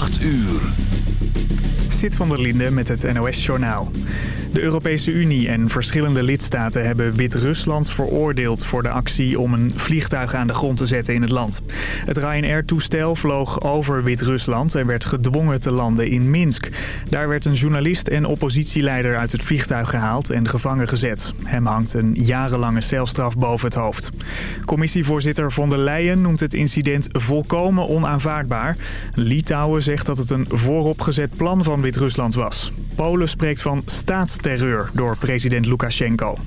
8 uur. Zit van der Linde met het NOS-journaal. De Europese Unie en verschillende lidstaten hebben Wit-Rusland veroordeeld voor de actie om een vliegtuig aan de grond te zetten in het land. Het Ryanair-toestel vloog over Wit-Rusland en werd gedwongen te landen in Minsk. Daar werd een journalist en oppositieleider uit het vliegtuig gehaald en gevangen gezet. Hem hangt een jarenlange celstraf boven het hoofd. Commissievoorzitter von der Leyen noemt het incident volkomen onaanvaardbaar. Litouwen zegt dat het een vooropgezet plan van Wit-Rusland was. Polen spreekt van staatsterreur door president Lukashenko.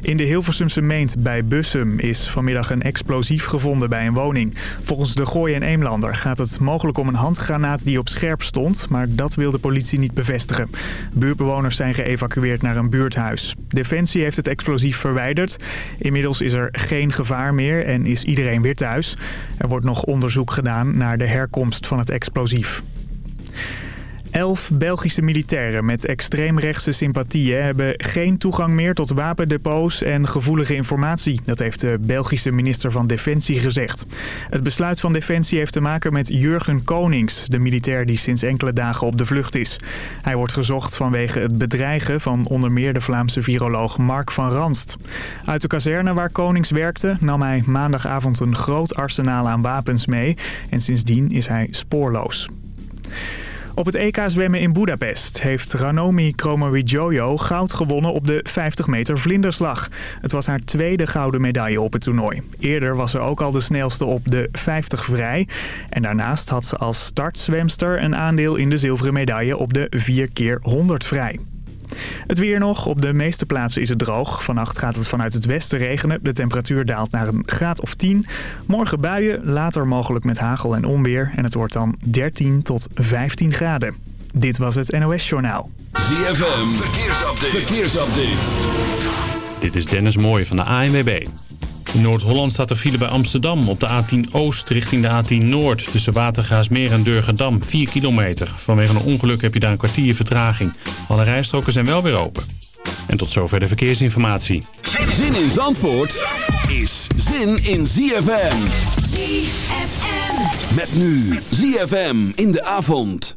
In de Hilversumse Meent bij Bussum is vanmiddag een explosief gevonden bij een woning. Volgens de Gooi en Eemlander gaat het mogelijk om een handgranaat die op scherp stond, maar dat wil de politie niet bevestigen. Buurtbewoners zijn geëvacueerd naar een buurthuis. Defensie heeft het explosief verwijderd. Inmiddels is er geen gevaar meer en is iedereen weer thuis. Er wordt nog onderzoek gedaan naar de herkomst van het explosief. Elf Belgische militairen met extreemrechtse sympathieën hebben geen toegang meer tot wapendepots en gevoelige informatie. Dat heeft de Belgische minister van Defensie gezegd. Het besluit van Defensie heeft te maken met Jurgen Konings, de militair die sinds enkele dagen op de vlucht is. Hij wordt gezocht vanwege het bedreigen van onder meer de Vlaamse viroloog Mark van Ranst. Uit de kazerne waar Konings werkte nam hij maandagavond een groot arsenaal aan wapens mee en sindsdien is hij spoorloos. Op het EK zwemmen in Budapest heeft Ranomi Kromowidjojo goud gewonnen op de 50 meter vlinderslag. Het was haar tweede gouden medaille op het toernooi. Eerder was ze ook al de snelste op de 50 vrij. En daarnaast had ze als startzwemster een aandeel in de zilveren medaille op de 4 keer 100 vrij. Het weer nog. Op de meeste plaatsen is het droog. Vannacht gaat het vanuit het westen regenen. De temperatuur daalt naar een graad of 10. Morgen buien, later mogelijk met hagel en onweer. En het wordt dan 13 tot 15 graden. Dit was het NOS Journaal. ZFM, verkeersupdate. verkeersupdate. Dit is Dennis Mooij van de ANWB. In Noord-Holland staat er file bij Amsterdam op de A10 Oost richting de A10 Noord. Tussen Watergaasmeer en Durgedam, 4 kilometer. Vanwege een ongeluk heb je daar een kwartier vertraging. Alle rijstroken zijn wel weer open. En tot zover de verkeersinformatie. Zin in Zandvoort is zin in ZFM. ZFM. Met nu ZFM in de avond.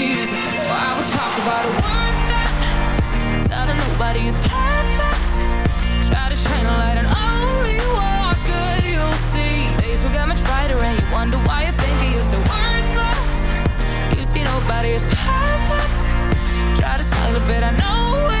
About a word that telling nobody is perfect. Try to shine a light on only what's good. You'll see days will get much brighter, and you wonder why you think you're so worthless. You see nobody is perfect. Try to smile a bit. I know it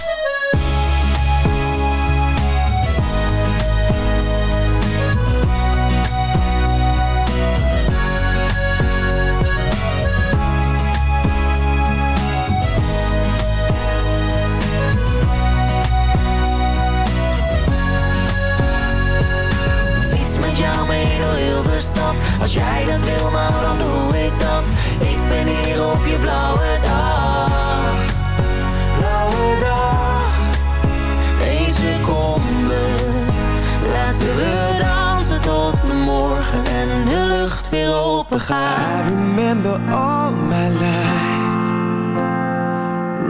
Weer I remember all my life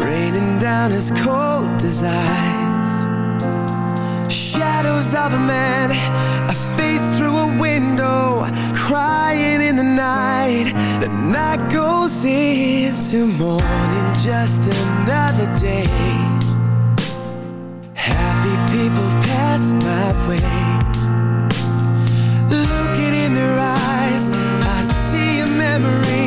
Raining down as cold as ice. Shadows of a man I face through a window Crying in the night. The night goes into morning Just another day. Happy people pass my way. Looking in their eyes a memory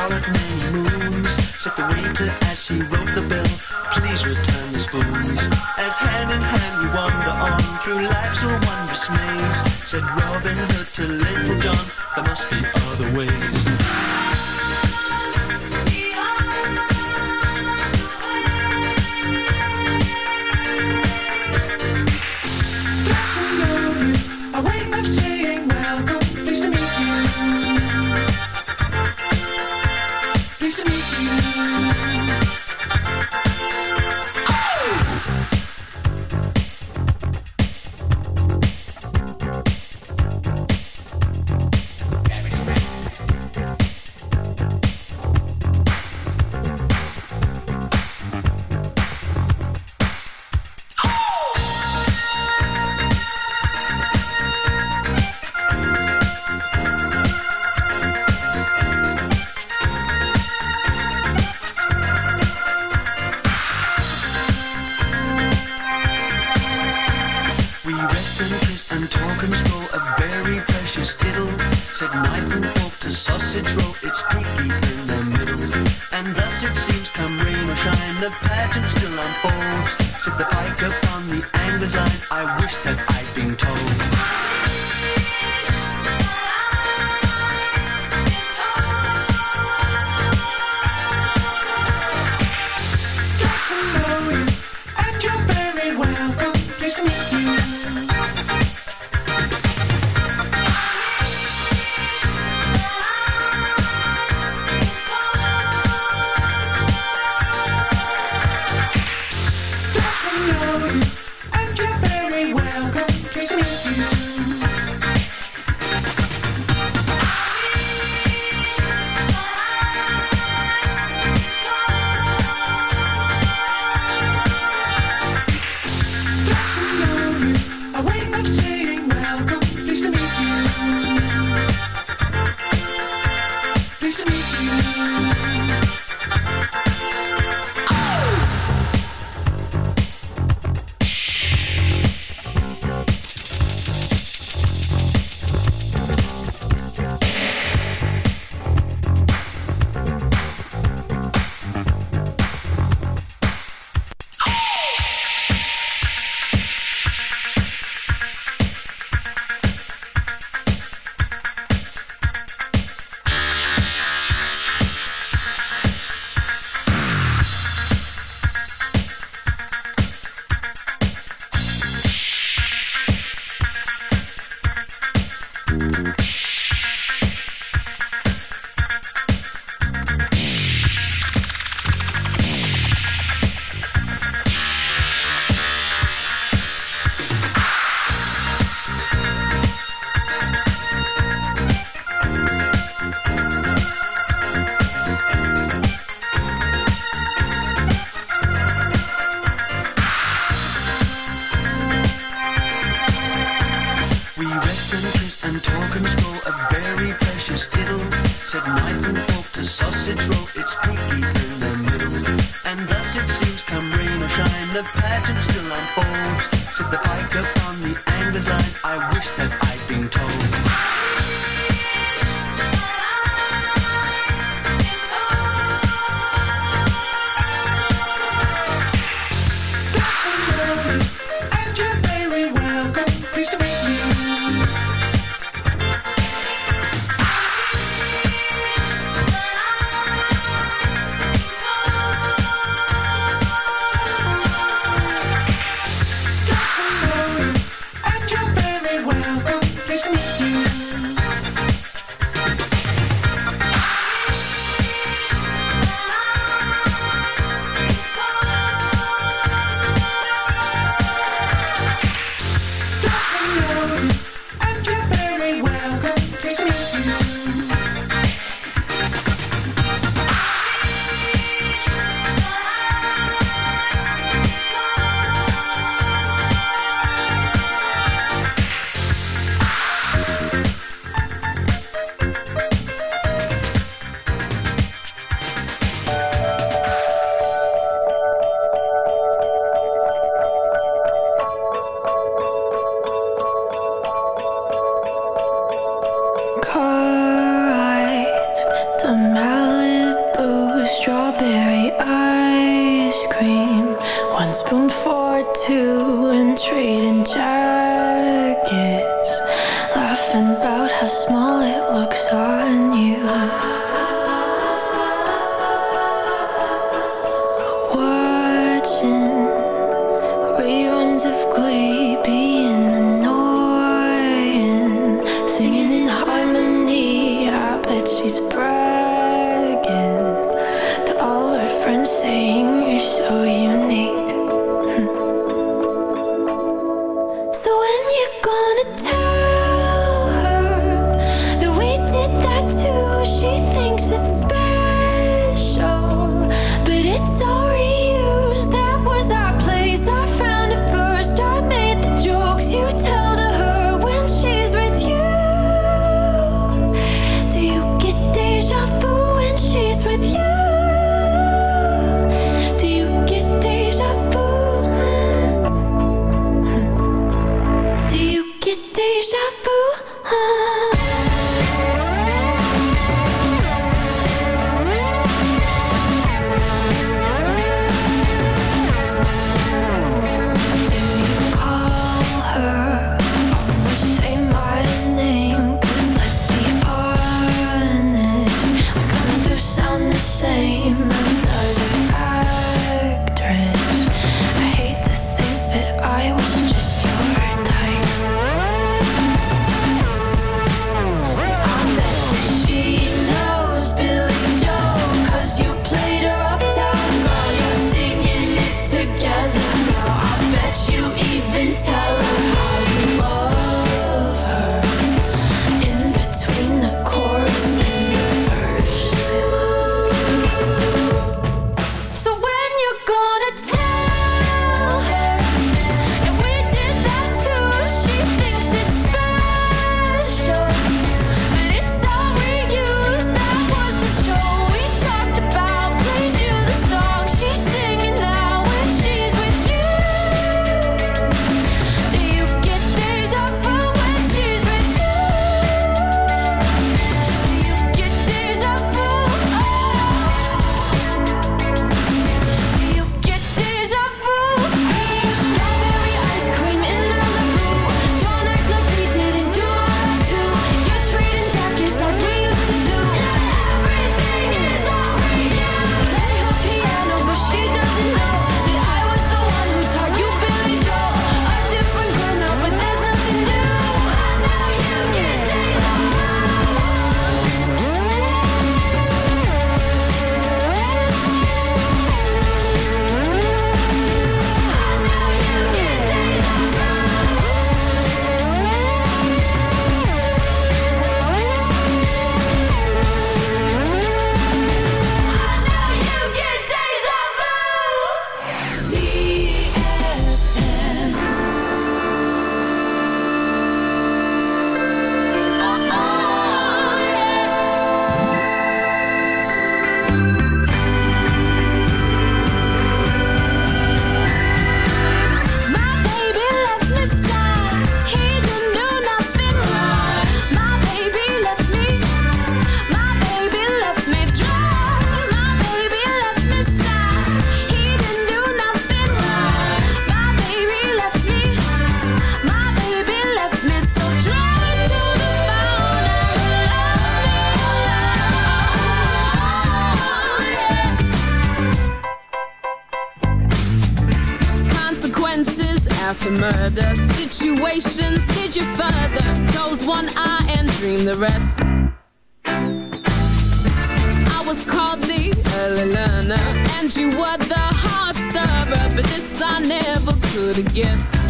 hollered many moons. Said the waiter as he wrote the bill, please return the spoons. As hand in hand we wander on through life's wondrous maze. Said Robin Hood to Little John, there must be other ways. the pageant still unfolds. Set the pike upon the anger's line. I wish that harmony. I bet she's bragging to all her friends, saying you're so unique. rest. I was called the early learner, and you were the heart stopper, but this I never could have guessed.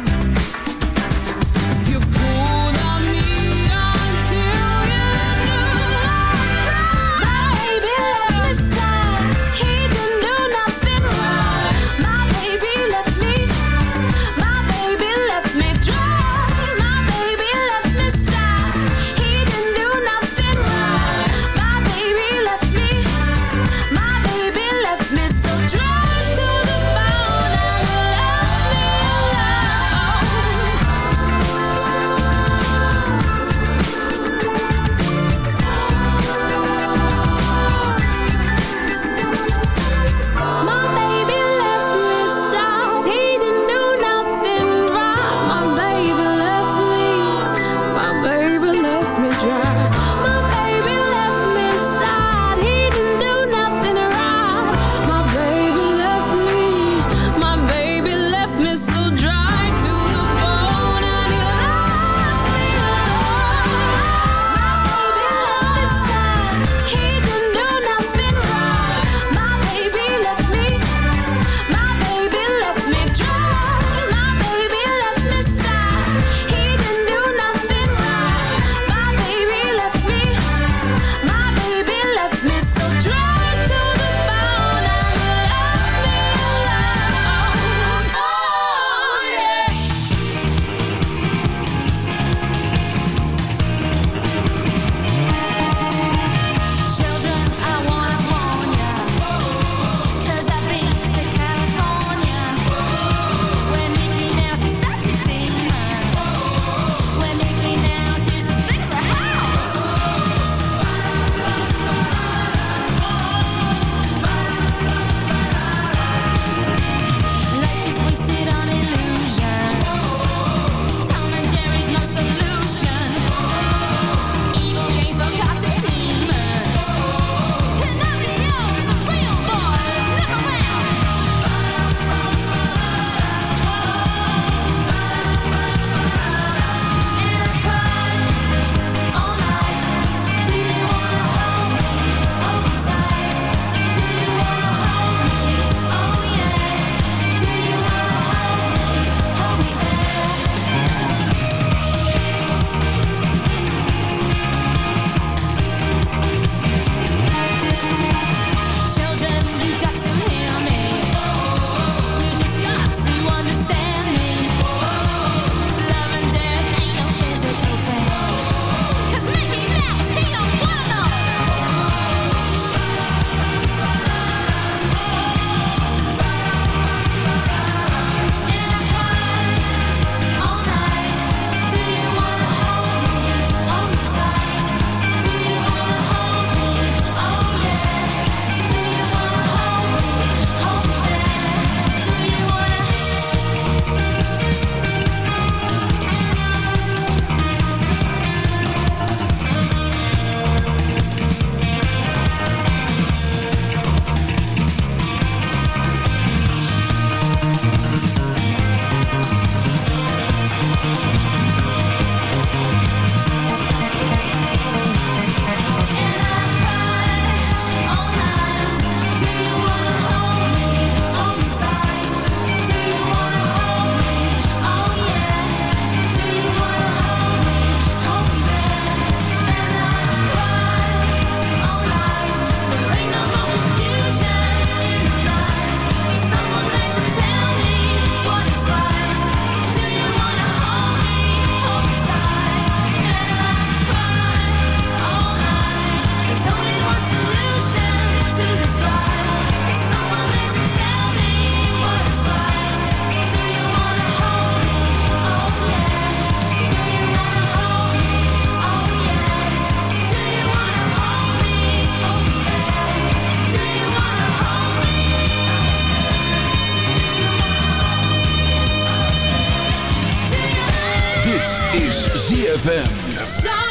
Dit is ZFM.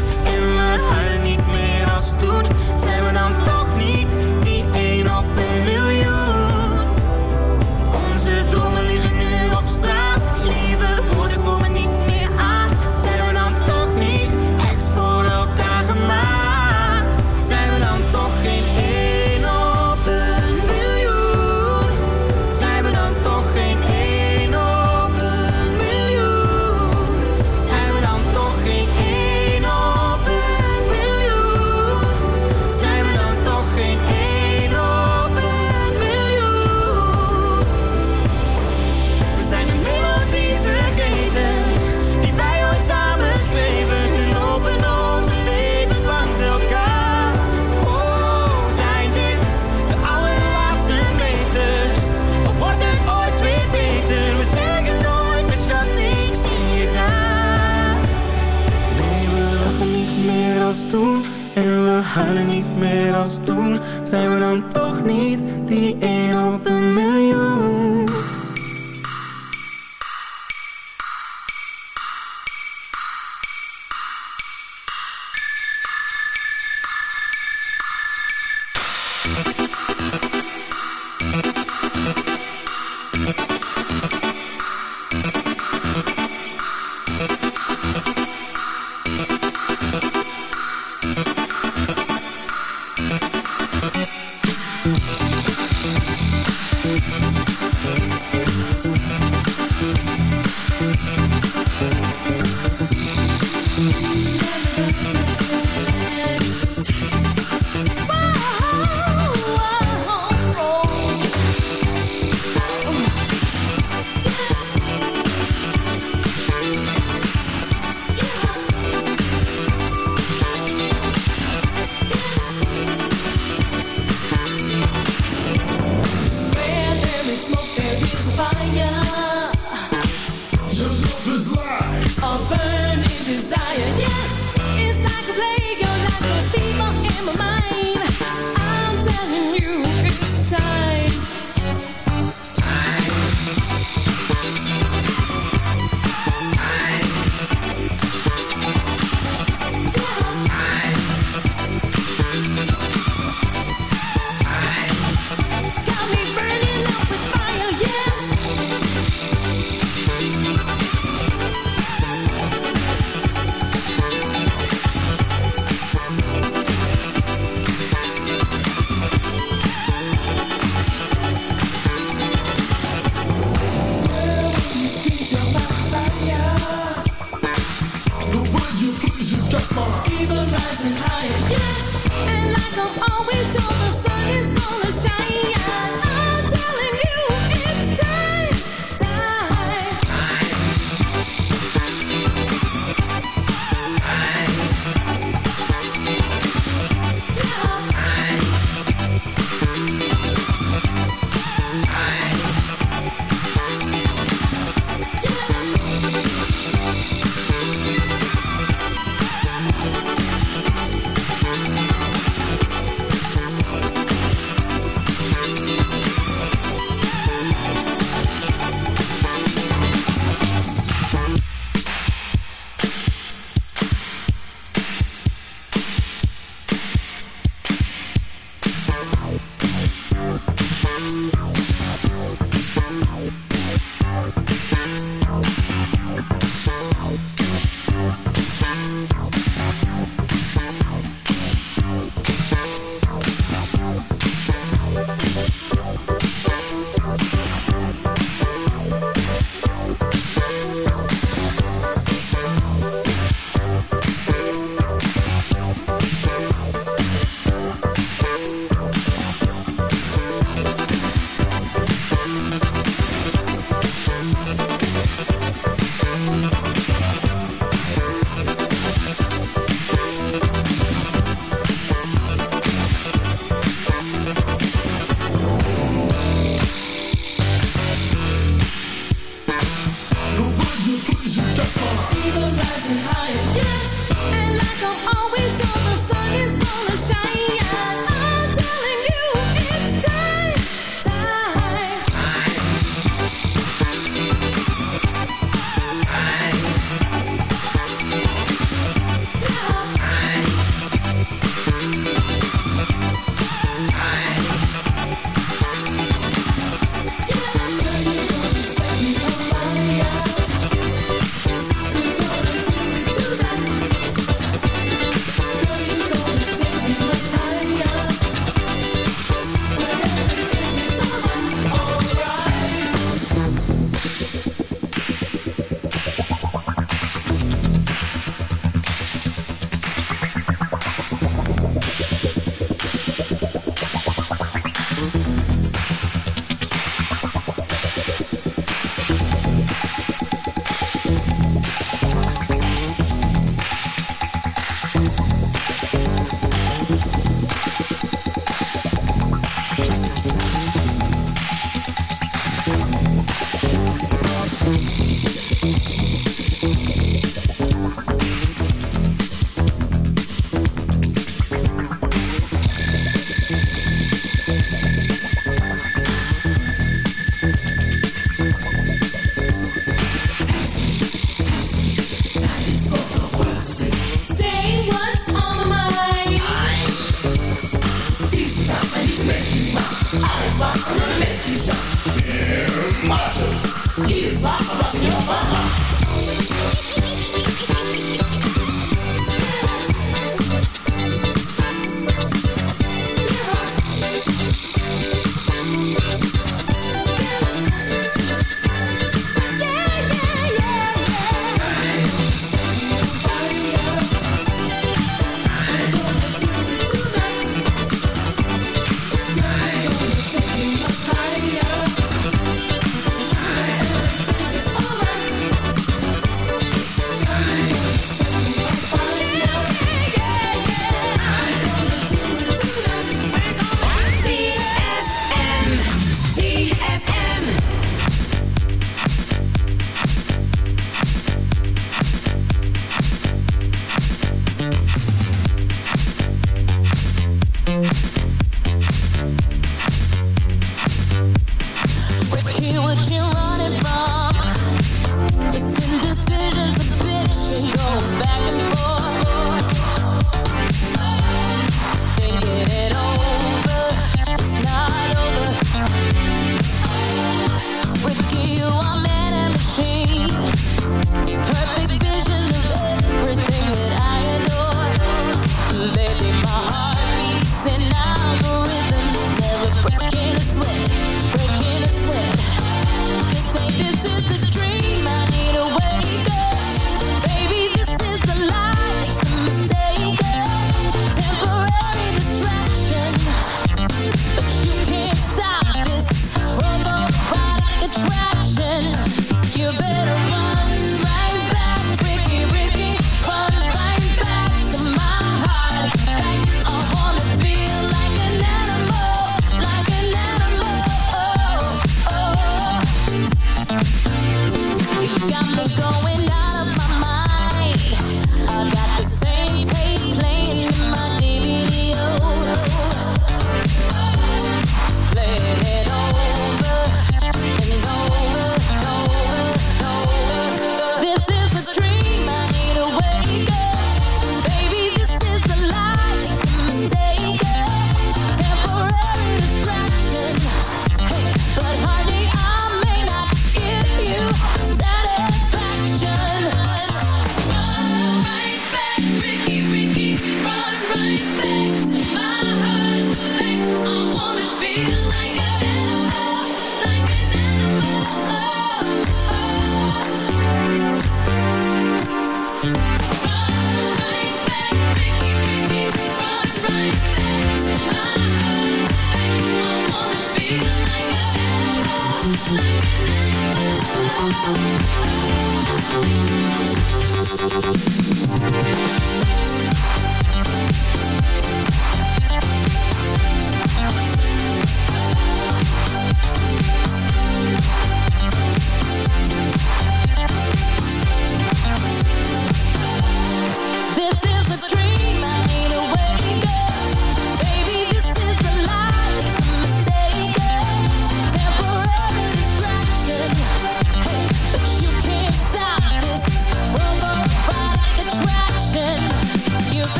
huilen niet meer als toen. Zijn we dan toch niet die één op een miljoen